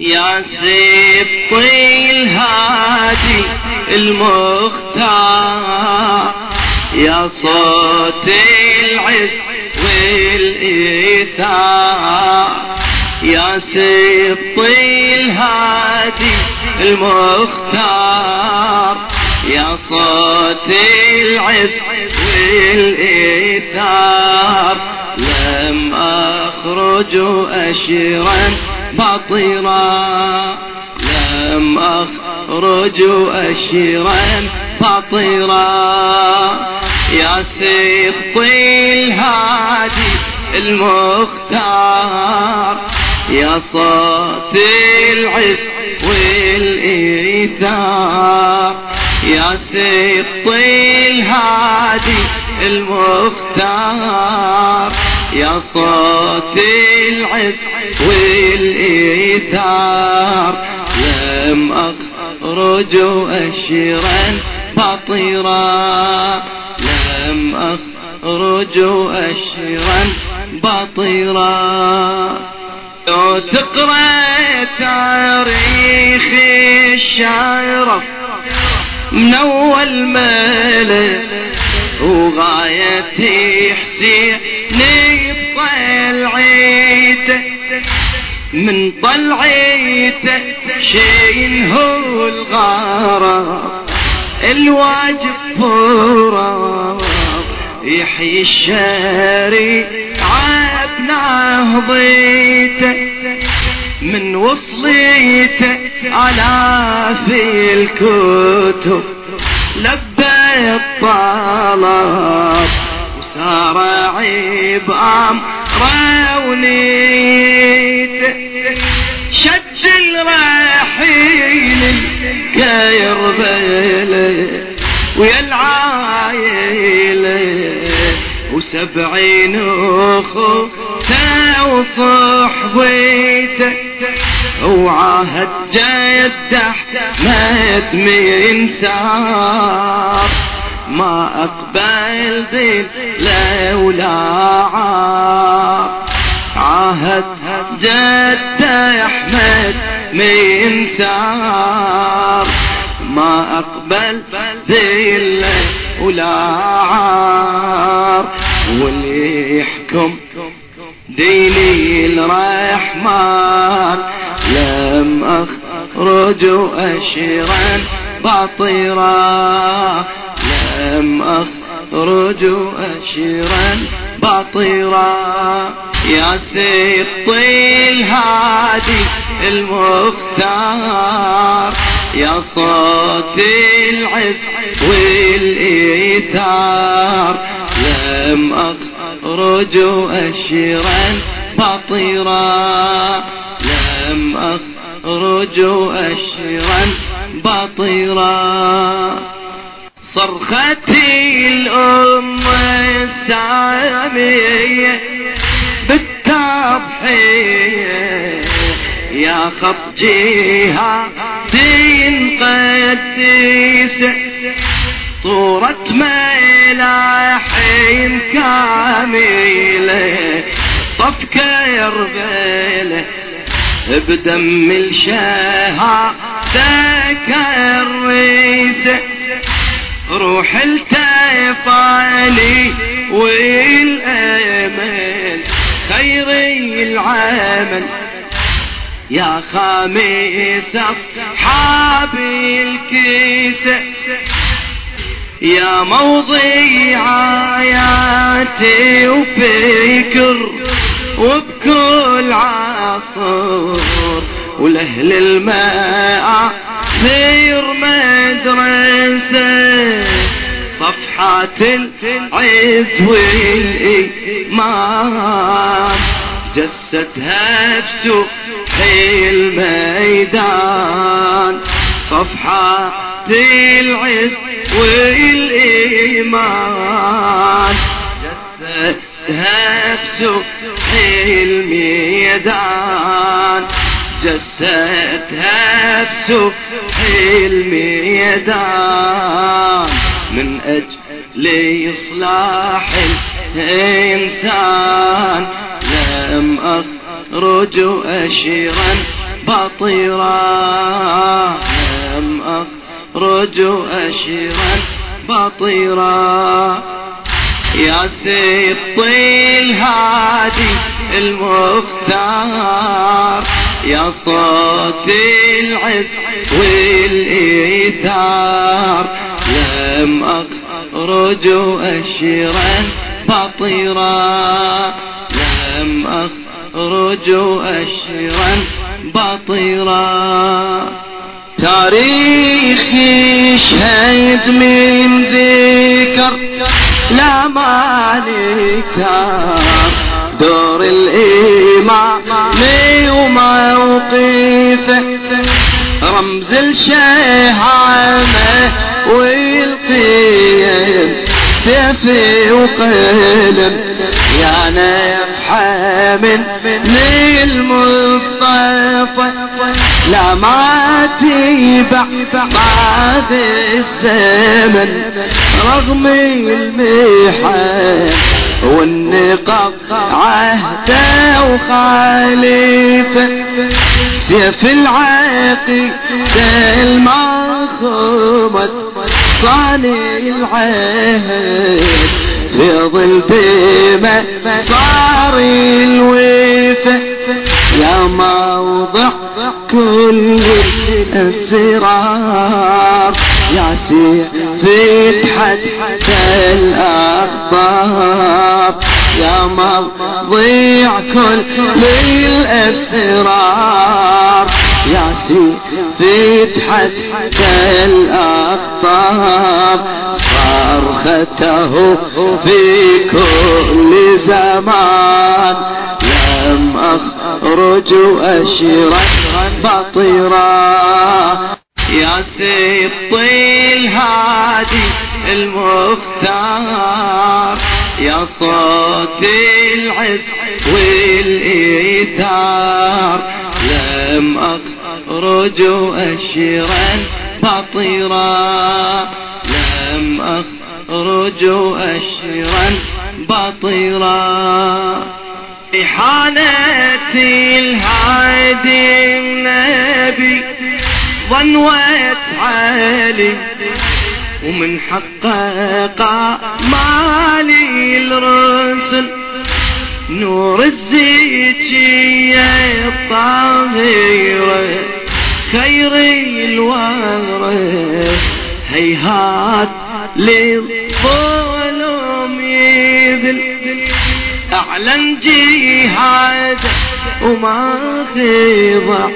يا سبط الهادي المختار. يا صوت العز والإيثار. يا سبط الهادي المختار. يا صوت العز والإيثار. لم أخرج أشرا بطرا لم أخرج أشرا بطرا يا سبط الهادي المختار. يا صوت العز والإيثار. يا سبط الهادي المختار. يا صوت العز والإيثار لم أخرج أشرا بطيرا لم أخرج أشرا بطيرا لو تقرأ تاريخ الشعر من أول ملك وغاية حسين بطلعيته من طلعيته شين هو الغارة الواجب فورا يحيي الشارع بنهضيته من وصليته على في الكتب لبى الطلب وسار عيب امره ونيته شج الرحيل الكيربله ويا العايله وسبعين أخو وصحبيته وعاهد جد احمد من سار ما اقبل ذي لولا عاهد جد أحمد من سار ما أقبل ذي ولا عار. واللي يحكم ديني الرحمن. لم أخرج أشرا بطيرا لم أخرج أشرا بطيرا يا سيط الهادي المختار يا صوت العز والإيثار. لم أخرج أشرا بطيرا لم أخرج أشرا بطيرا صرختي الأم السامية بالتضحية. يا خط جهة دين قديسة طورة ملاحين كاملة. طف كربلة بدم الشهادة كريسة روح التفاني والامل خير العمل. يا خميس أصحاب الكيسة يا موضيع آياتي وفكر وبكل عصر ولأهل الماء صفحات العز والإيمان. جستها بسوح الميدان صفحات العز والإيمان. جستها بسوح الميدان جستها بسوح الميدان من أجل إصلاح الإنسان. لم أخرج أشيرا بطيرا. لم أخرج أشيرا بطيرا. يا سيد طيل هادي المختار. يا صوت العز والإيثار. لم أخرج أشيرا بطيرا لم أخرج أشيرا بطيرا تاريخي شهد من ذكر لا مالك. دور الإمام وموقفه رمز الشهامة والقيم سيفي وقلم يا نفحة من المصطفى لا ما تيبع بعد الزمن رغم المحن والنقاط عهده وخالفه سيف العقيد المخمد صاني العهد في ظل بما صار الوفا يا موضع كل السرار يا فتحة الأخبار يا مضيع كل الأسرار. يا فتحة الأخبار صرخته في كل زمان. لم أخرج أشرا بطيرا يا سيد طيل هادي المختار. يا صوت العز والإيثار. لم أخرج أشرا بطيرا لم أخرج أشرا بطيرا. إحانة الهادي النبي ظنوت علي ومن حقق نور الزيتية الطاهرة خير الورى هيهات للظلم يذل. أعلن جهاد وما خضع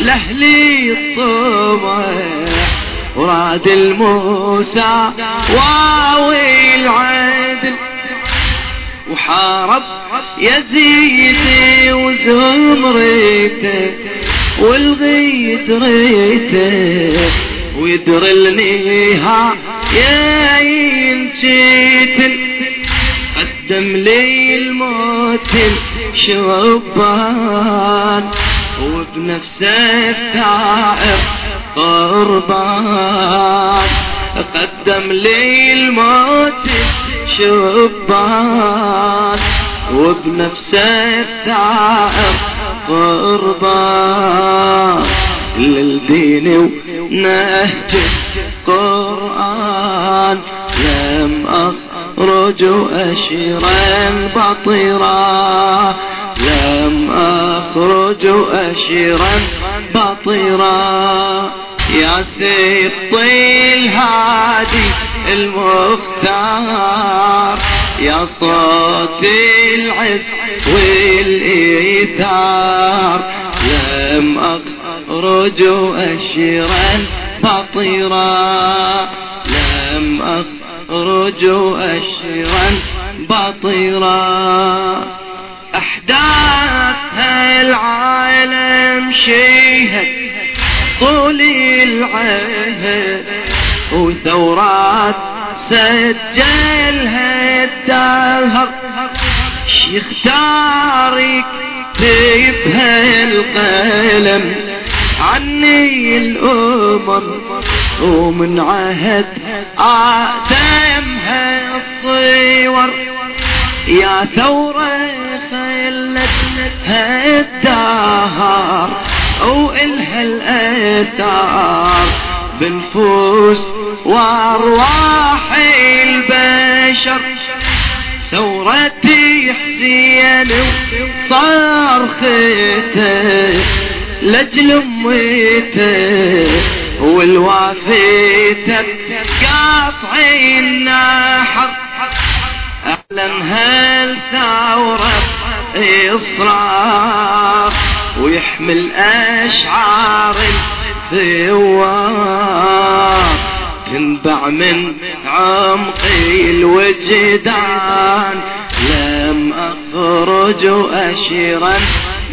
لأهلي الصبح وراد الموسى واوي العدل. وحارب يزيد وزمريته والغيت ريته ويدر النها يا ينشيتل قدم لي الموت شربان وبنفسه الثائر قربان. قدم لي الموت شربان وبنفسه الثائر قربان للدين ونهج القرآن. لم أخرج أشرا بطيرا لم أخرج أشرا بطيرا يا سيد طيل هادي المختار يا صوت العز والإيثار لم أخرج أشرا بطيرا لم أخرج أشرا بطيرا أحداث العالم شيهد طول العهد وثورات سجلها. شيخ تارك تيبها القلم عني الأمم ومن عهد آتمها الصور يا ثورة خلتها الدهر ثار بنفوس وأرواح حسين وصرخته لجل اميته والوافيته قاطع النحر اعلن هالثورة إصرار ويحمل أشعار الثوار. تنبع من عمق الوجدان لم اخرج اشيرا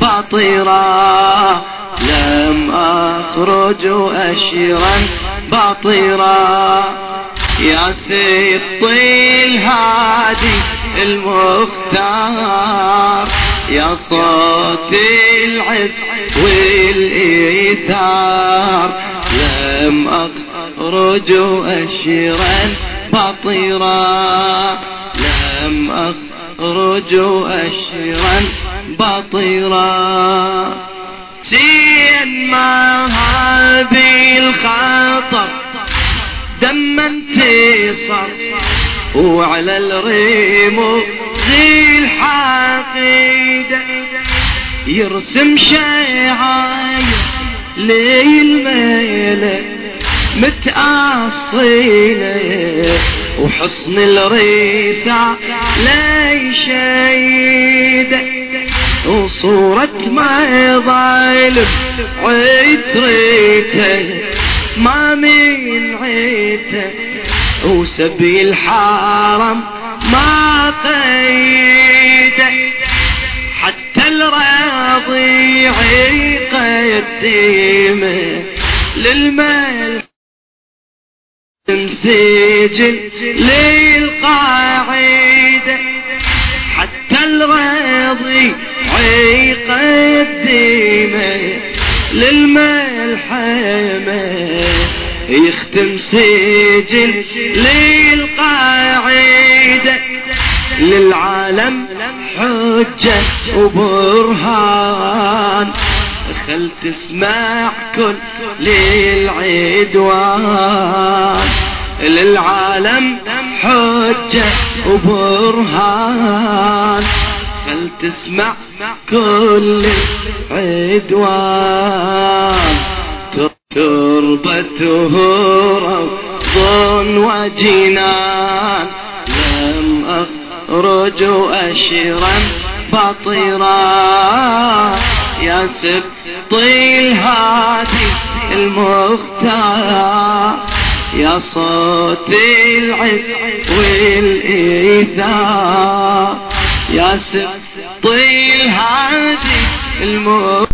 باطرا. لم أخرج اشيرا باطرا. يا سيطي الهادي المختار. يا صوت العز والإيثار. لم أخرج أشيرا بطيرا لم أخرج أشيرا بطيرا. سين ما هذه الخطر دم انتصر وعلى الريم زي الحقيدة يرسم شعاير ليل ميلة متأصيلة. وحصن الريسع لي شيدة وصورة ما ظالم عيد ريته ما من عيته. وسبي الحرم ما قيده حتى الرضيع يقدمه للمال. سجل للملحمة يختم سجل للقاعدة للعالم حجة وبرهان. خل تسمع كل للعدوان. للعالم حجة وبرهان. خل تسمع كل عدوان. تربته روض وجنان. لم أخرج أشرا فطرا. يا سبطي الهادي المختار. يا صوت العز والإيثار. يا سبطي الهادي المختار.